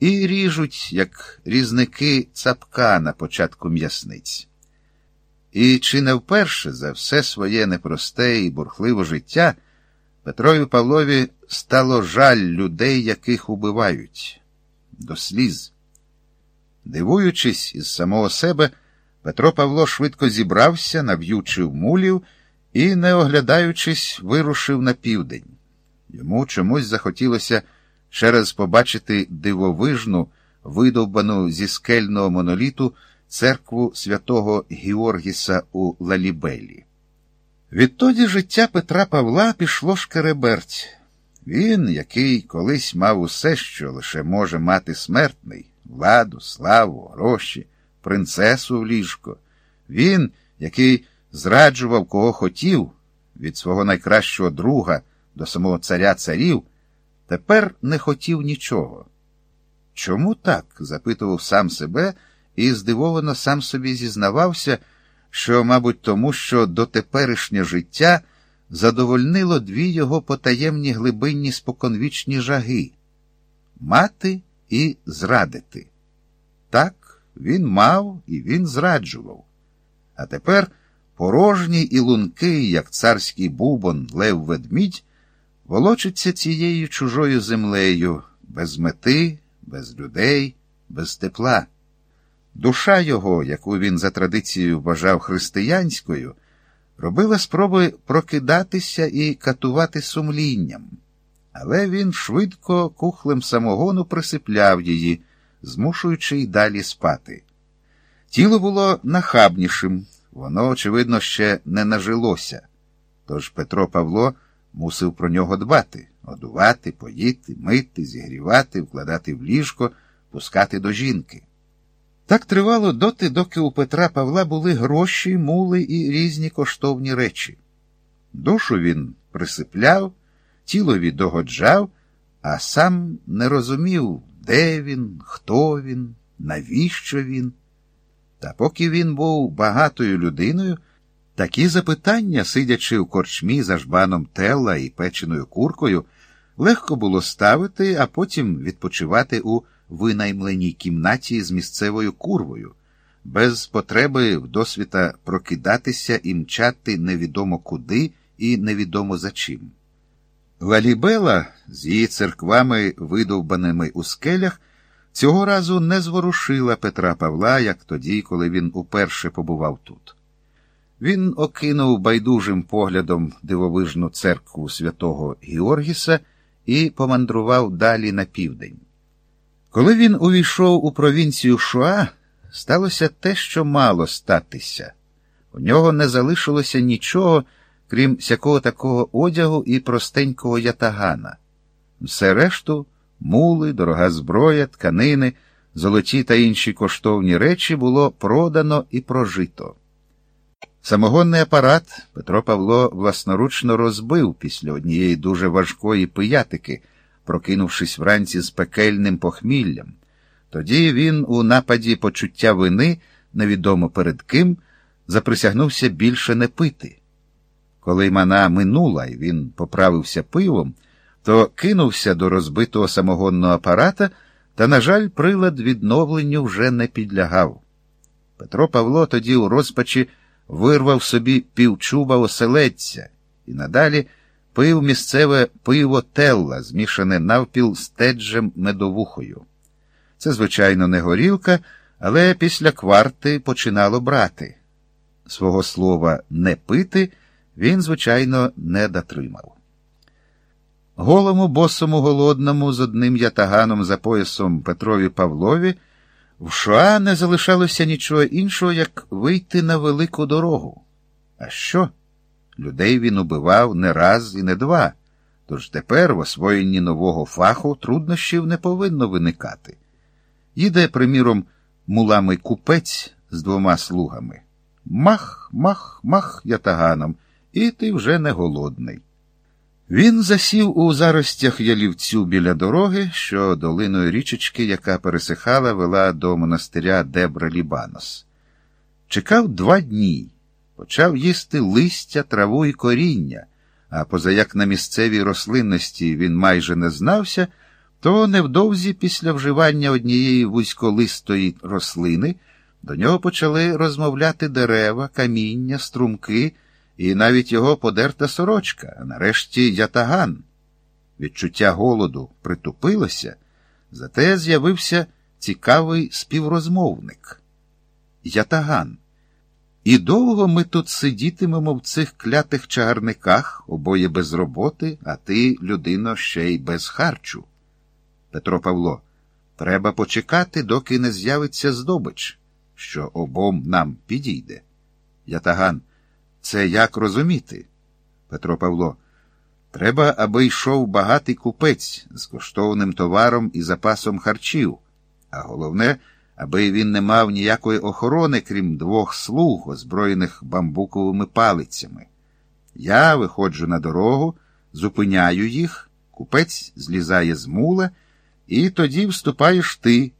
і ріжуть, як різники цапка на початку м'ясниць. І чи не вперше за все своє непросте і бурхливе життя Петрові Павлові стало жаль людей, яких убивають, до сліз. Дивуючись із самого себе, Петро Павло швидко зібрався, нав'ючив мулів і, не оглядаючись, вирушив на південь. Йому чомусь захотілося ще раз побачити дивовижну, видовбану зі скельного моноліту церкву святого Георгіса у Лалібелі. Відтоді життя Петра Павла пішло шкереберть. Він, який колись мав усе, що лише може мати смертний владу, славу, гроші, принцесу в ліжко. Він, який зраджував кого хотів, від свого найкращого друга до самого царя царів, тепер не хотів нічого. Чому так? запитував сам себе і здивовано сам собі зізнавався, що, мабуть, тому, що дотеперішнє життя задовольнило дві його потаємні глибинні споконвічні жаги мати і зрадити. Так, він мав і він зраджував. А тепер порожній і лункий, як царський бубон Лев Ведмідь, волочиться цією чужою землею, без мети, без людей, без тепла. Душа його, яку він за традицією вважав християнською, робила спроби прокидатися і катувати сумлінням, але він швидко кухлем самогону присипляв її, змушуючи й далі спати. Тіло було нахабнішим, воно, очевидно, ще не нажилося. Тож Петро Павло мусив про нього дбати одувати, поїти, мити, зігрівати, вкладати в ліжко, пускати до жінки. Так тривало доти, доки у Петра Павла були гроші, мули і різні коштовні речі. Душу він присипляв, тілові догоджав, а сам не розумів, де він, хто він, навіщо він. Та поки він був багатою людиною, такі запитання, сидячи в корчмі за жбаном телла і печеною куркою, легко було ставити, а потім відпочивати у винаймленій кімнаті з місцевою курвою, без потреби вдосвіта прокидатися і мчати невідомо куди і невідомо за чим. Лалібела з її церквами, видовбаними у скелях, цього разу не зворушила Петра Павла, як тоді, коли він уперше побував тут. Він окинув байдужим поглядом дивовижну церкву святого Георгіса і помандрував далі на південь. Коли він увійшов у провінцію Шуа, сталося те, що мало статися. У нього не залишилося нічого, крім сякого такого одягу і простенького ятагана. Все решту мули, дорога зброя, тканини, золоті та інші коштовні речі було продано і прожито. Самогонний апарат Петро Павло власноручно розбив після однієї дуже важкої пиятики прокинувшись вранці з пекельним похміллям. Тоді він у нападі почуття вини, невідомо перед ким, заприсягнувся більше не пити. Коли мана минула і він поправився пивом, то кинувся до розбитого самогонного апарата, та, на жаль, прилад відновленню вже не підлягав. Петро Павло тоді у розпачі вирвав собі півчуба оселедця і надалі пив місцеве пиво телла, змішане навпіл з теджем медовухою. Це, звичайно, не горілка, але після кварти починало брати. Свого слова не пити він, звичайно, не дотримав. Голому босому голодному з одним ятаганом за поясом Петрові Павлові в Шуа не залишалося нічого іншого, як вийти на велику дорогу. А що? Людей він убивав не раз і не два, тож тепер в освоєнні нового фаху труднощів не повинно виникати. Їде, приміром, муламий купець з двома слугами. Мах, мах, мах ятаганом, і ти вже не голодний. Він засів у заростях ялівцю біля дороги, що долиною річечки, яка пересихала, вела до монастиря Дебра Лібанос. Чекав два дні почав їсти листя, траву і коріння, а позаяк на місцевій рослинності він майже не знався, то невдовзі після вживання однієї вузьколистої рослини до нього почали розмовляти дерева, каміння, струмки і навіть його подерта сорочка, а нарешті ятаган. Відчуття голоду притупилося, зате з'явився цікавий співрозмовник. Ятаган. І довго ми тут сидітимемо в цих клятих чагарниках, обоє без роботи, а ти, людино, ще й без харчу. Петро Павло. Треба почекати, доки не з'явиться здобич, що обом нам підійде. Ятаган. Це як розуміти? Петро Павло. Треба, аби йшов багатий купець з коштовним товаром і запасом харчів, а головне, аби він не мав ніякої охорони, крім двох слуг, озброєних бамбуковими палицями. Я виходжу на дорогу, зупиняю їх, купець злізає з мула, і тоді вступаєш ти,